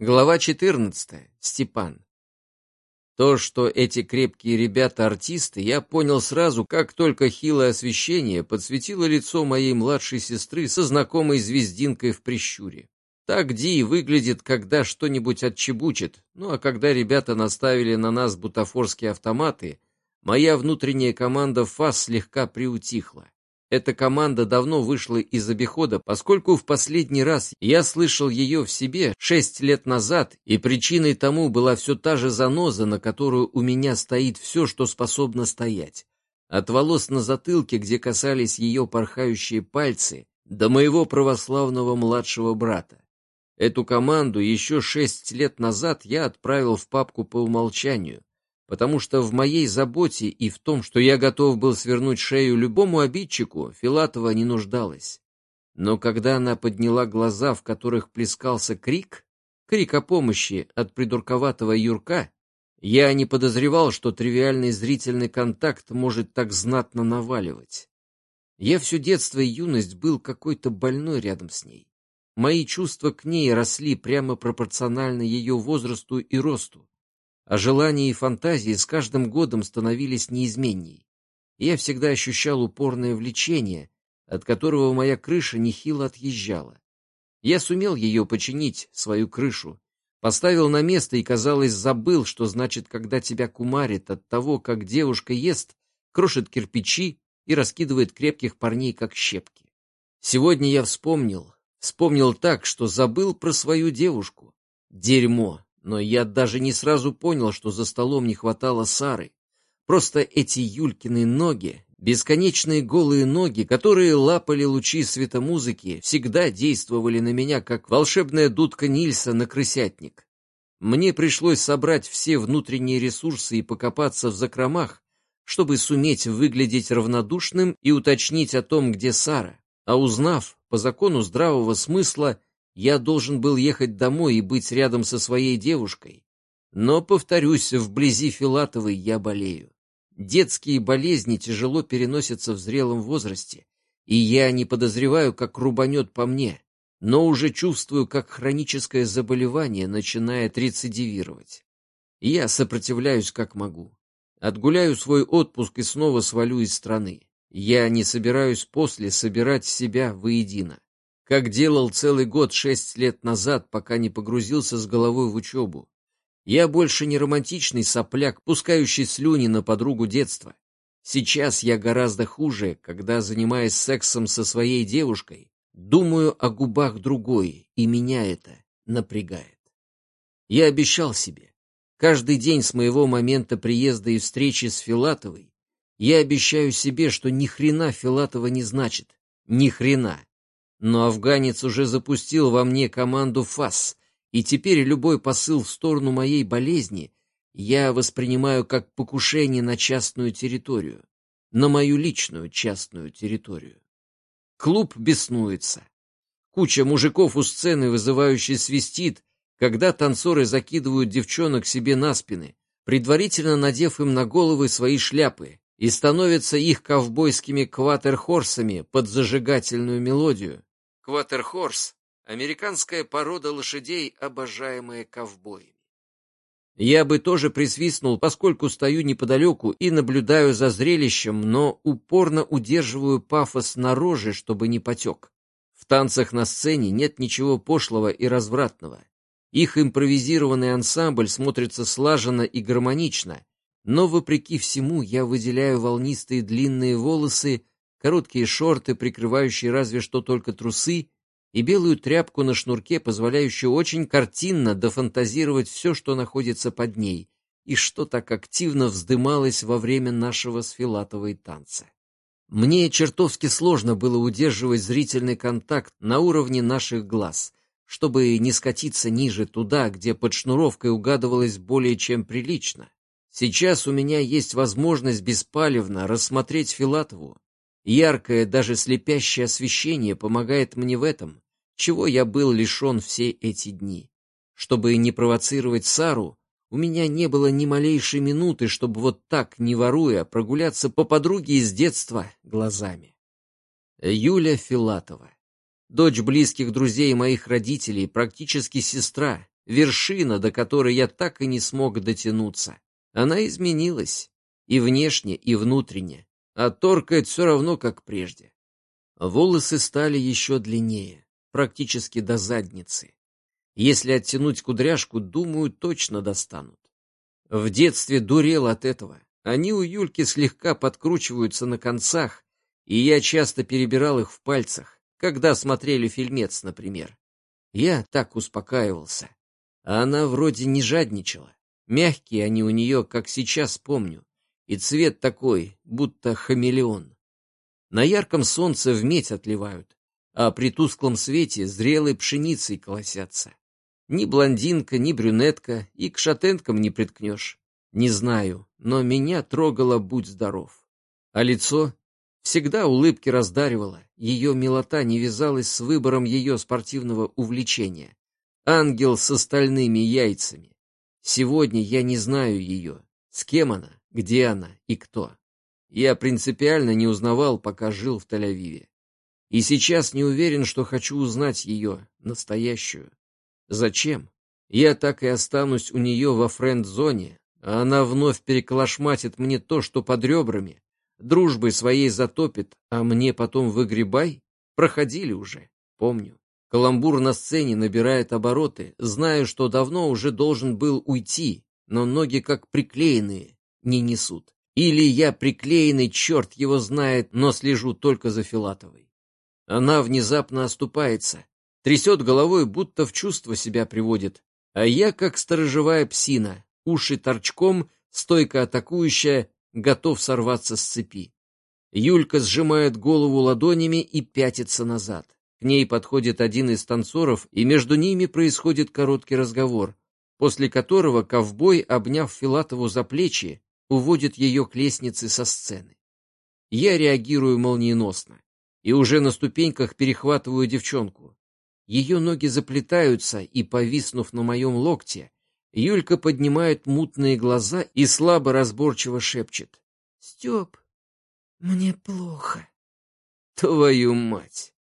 Глава 14. Степан. То, что эти крепкие ребята-артисты, я понял сразу, как только хилое освещение подсветило лицо моей младшей сестры со знакомой звездинкой в прищуре. Так Ди выглядит, когда что-нибудь отчебучит, ну а когда ребята наставили на нас бутафорские автоматы, моя внутренняя команда ФАС слегка приутихла. Эта команда давно вышла из обихода, поскольку в последний раз я слышал ее в себе шесть лет назад, и причиной тому была все та же заноза, на которую у меня стоит все, что способно стоять. От волос на затылке, где касались ее порхающие пальцы, до моего православного младшего брата. Эту команду еще шесть лет назад я отправил в папку по умолчанию, потому что в моей заботе и в том, что я готов был свернуть шею любому обидчику, Филатова не нуждалась. Но когда она подняла глаза, в которых плескался крик, крик о помощи от придурковатого Юрка, я не подозревал, что тривиальный зрительный контакт может так знатно наваливать. Я все детство и юность был какой-то больной рядом с ней. Мои чувства к ней росли прямо пропорционально ее возрасту и росту а желания и фантазии с каждым годом становились неизменней. Я всегда ощущал упорное влечение, от которого моя крыша нехило отъезжала. Я сумел ее починить, свою крышу, поставил на место и, казалось, забыл, что значит, когда тебя кумарит от того, как девушка ест, крошит кирпичи и раскидывает крепких парней, как щепки. Сегодня я вспомнил, вспомнил так, что забыл про свою девушку. Дерьмо, но я даже не сразу понял, что за столом не хватало Сары. Просто эти Юлькины ноги, бесконечные голые ноги, которые лапали лучи светомузыки, всегда действовали на меня, как волшебная дудка Нильса на крысятник. Мне пришлось собрать все внутренние ресурсы и покопаться в закромах, чтобы суметь выглядеть равнодушным и уточнить о том, где Сара. А узнав, по закону здравого смысла, я должен был ехать домой и быть рядом со своей девушкой. Но, повторюсь, вблизи Филатовой я болею. Детские болезни тяжело переносятся в зрелом возрасте, и я не подозреваю, как рубанет по мне, но уже чувствую, как хроническое заболевание начинает рецидивировать. Я сопротивляюсь как могу. Отгуляю свой отпуск и снова свалю из страны. Я не собираюсь после собирать себя воедино как делал целый год шесть лет назад, пока не погрузился с головой в учебу. Я больше не романтичный сопляк, пускающий слюни на подругу детства. Сейчас я гораздо хуже, когда, занимаясь сексом со своей девушкой, думаю о губах другой, и меня это напрягает. Я обещал себе, каждый день с моего момента приезда и встречи с Филатовой, я обещаю себе, что ни хрена Филатова не значит, ни хрена. Но афганец уже запустил во мне команду ФАС, и теперь любой посыл в сторону моей болезни я воспринимаю как покушение на частную территорию, на мою личную частную территорию. Клуб беснуется. Куча мужиков у сцены вызывающе свистит, когда танцоры закидывают девчонок себе на спины, предварительно надев им на головы свои шляпы, и становятся их ковбойскими кватерхорсами под зажигательную мелодию, Кватерхорс — американская порода лошадей, обожаемая ковбоями. Я бы тоже присвистнул, поскольку стою неподалеку и наблюдаю за зрелищем, но упорно удерживаю пафос на роже, чтобы не потек. В танцах на сцене нет ничего пошлого и развратного. Их импровизированный ансамбль смотрится слаженно и гармонично, но, вопреки всему, я выделяю волнистые длинные волосы короткие шорты, прикрывающие разве что только трусы, и белую тряпку на шнурке, позволяющую очень картинно дофантазировать все, что находится под ней, и что так активно вздымалось во время нашего с Филатовой танца. Мне чертовски сложно было удерживать зрительный контакт на уровне наших глаз, чтобы не скатиться ниже туда, где под шнуровкой угадывалось более чем прилично. Сейчас у меня есть возможность беспалевно рассмотреть Филатову, Яркое, даже слепящее освещение помогает мне в этом, чего я был лишен все эти дни. Чтобы не провоцировать Сару, у меня не было ни малейшей минуты, чтобы вот так, не воруя, прогуляться по подруге из детства глазами. Юля Филатова. Дочь близких друзей моих родителей, практически сестра, вершина, до которой я так и не смог дотянуться. Она изменилась. И внешне, и внутренне. А торкает все равно, как прежде. Волосы стали еще длиннее, практически до задницы. Если оттянуть кудряшку, думаю, точно достанут. В детстве дурел от этого. Они у Юльки слегка подкручиваются на концах, и я часто перебирал их в пальцах, когда смотрели фильмец, например. Я так успокаивался. А она вроде не жадничала. Мягкие они у нее, как сейчас помню. И цвет такой, будто хамелеон. На ярком солнце в медь отливают, а при тусклом свете зрелой пшеницей колосятся. Ни блондинка, ни брюнетка, и к шатенкам не приткнешь. Не знаю, но меня трогало «Будь здоров». А лицо всегда улыбки раздаривало, ее милота не вязалась с выбором ее спортивного увлечения. Ангел с остальными яйцами. Сегодня я не знаю ее. С кем она, где она и кто. Я принципиально не узнавал, пока жил в Тель-Авиве. И сейчас не уверен, что хочу узнать ее, настоящую. Зачем? Я так и останусь у нее во френд-зоне, а она вновь переколошматит мне то, что под ребрами, дружбой своей затопит, а мне потом выгребай? Проходили уже, помню. Каламбур на сцене набирает обороты, знаю, что давно уже должен был уйти, но ноги как приклеенные, не несут. Или я приклеенный, черт его знает, но слежу только за Филатовой. Она внезапно оступается, трясет головой, будто в чувство себя приводит, а я, как сторожевая псина, уши торчком, стойко атакующая, готов сорваться с цепи. Юлька сжимает голову ладонями и пятится назад. К ней подходит один из танцоров, и между ними происходит короткий разговор, после которого ковбой, обняв Филатову за плечи, уводит ее к лестнице со сцены. Я реагирую молниеносно и уже на ступеньках перехватываю девчонку. Ее ноги заплетаются, и, повиснув на моем локте, Юлька поднимает мутные глаза и слабо разборчиво шепчет. — Степ, мне плохо. — Твою мать!